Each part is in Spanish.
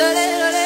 da da da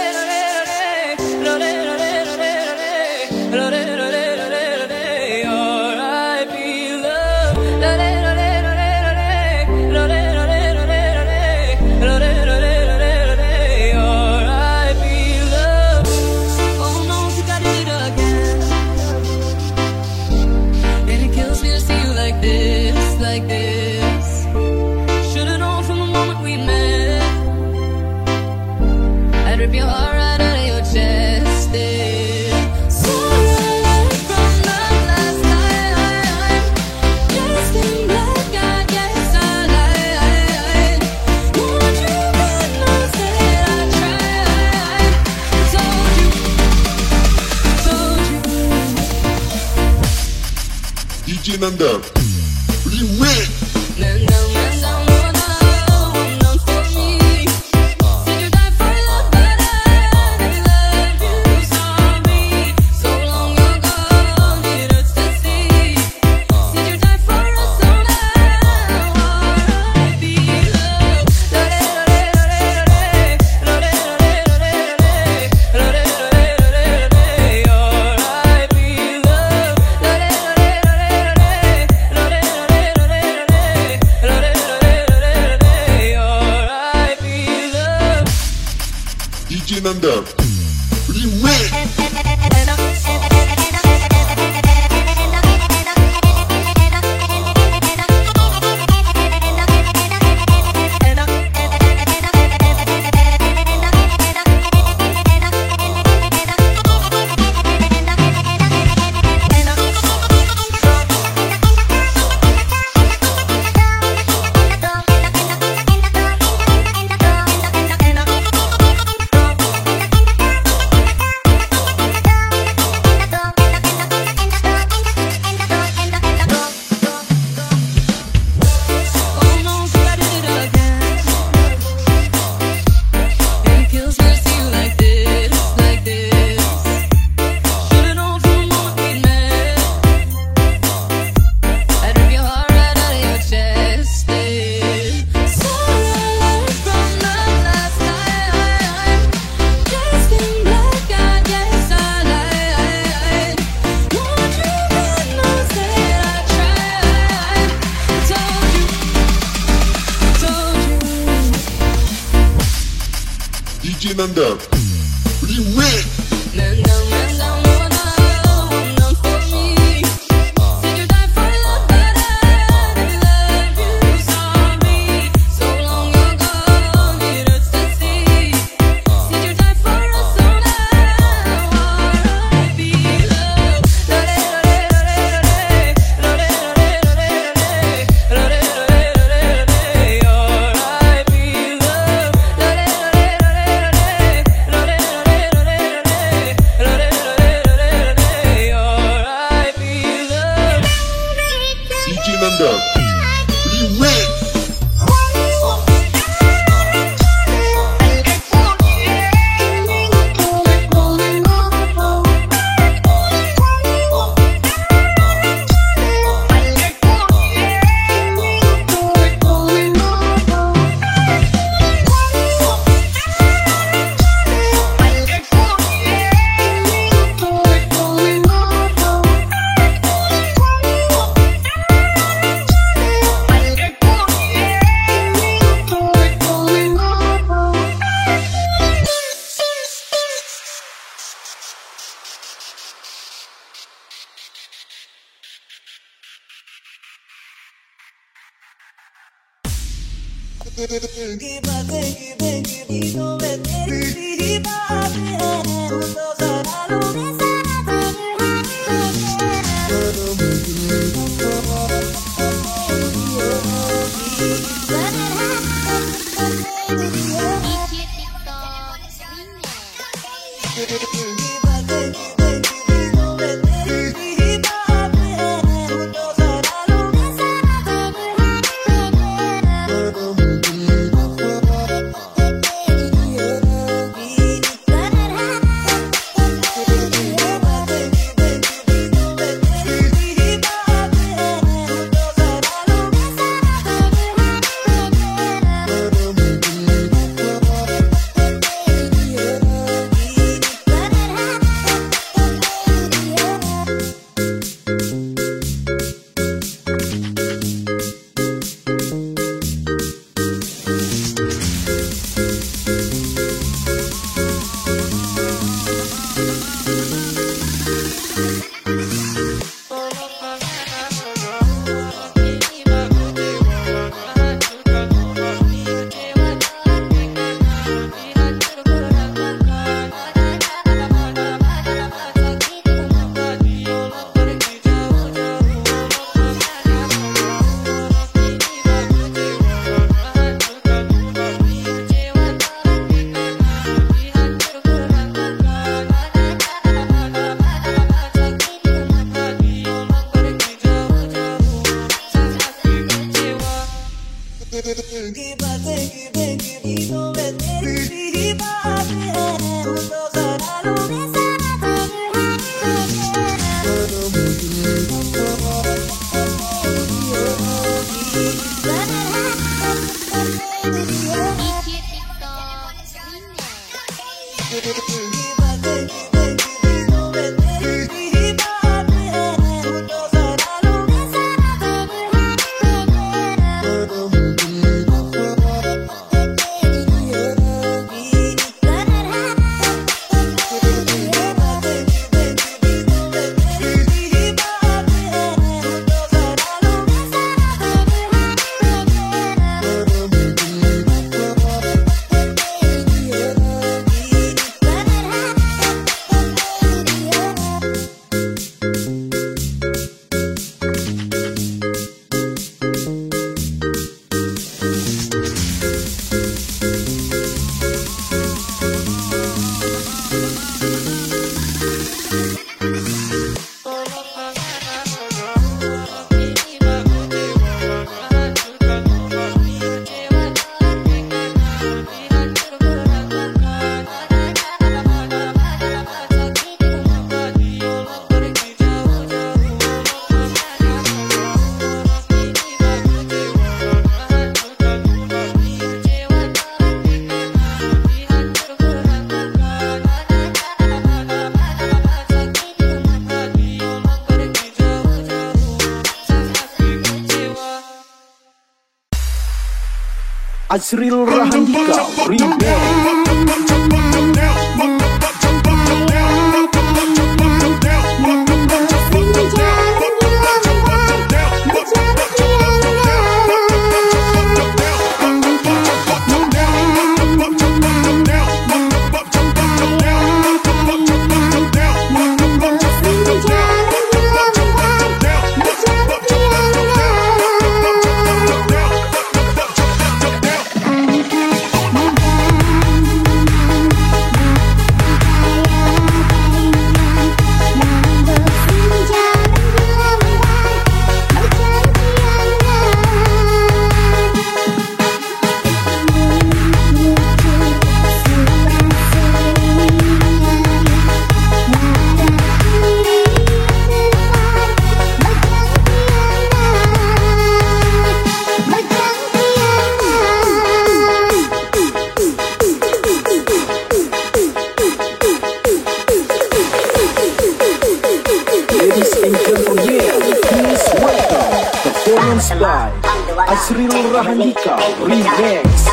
Fernandão. Liuê! Give up, give up, give up, give up, give up, give Azril Rahandika Remix big.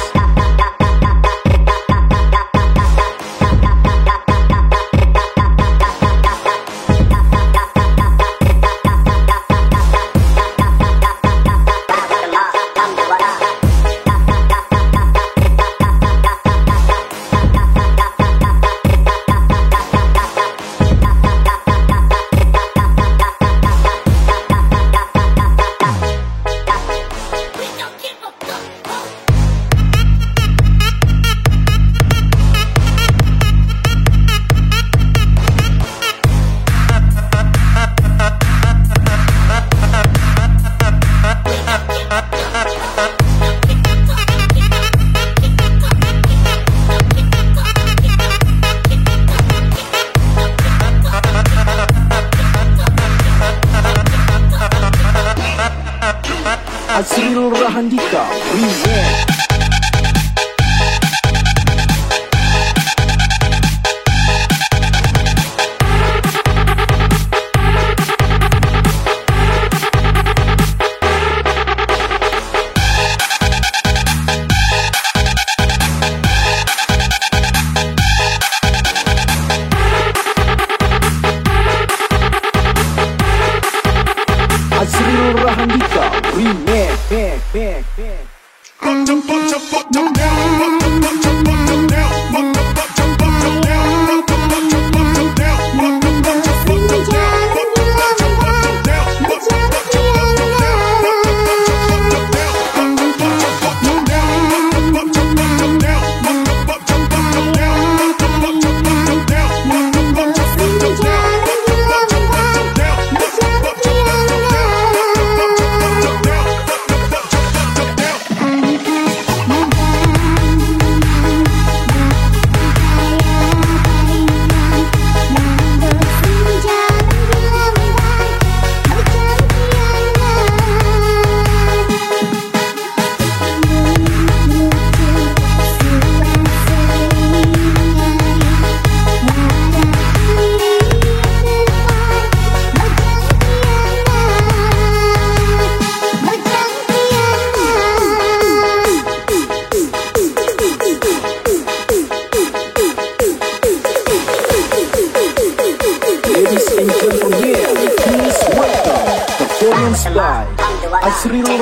Abdul Rahandika presents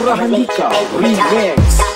Andika Remix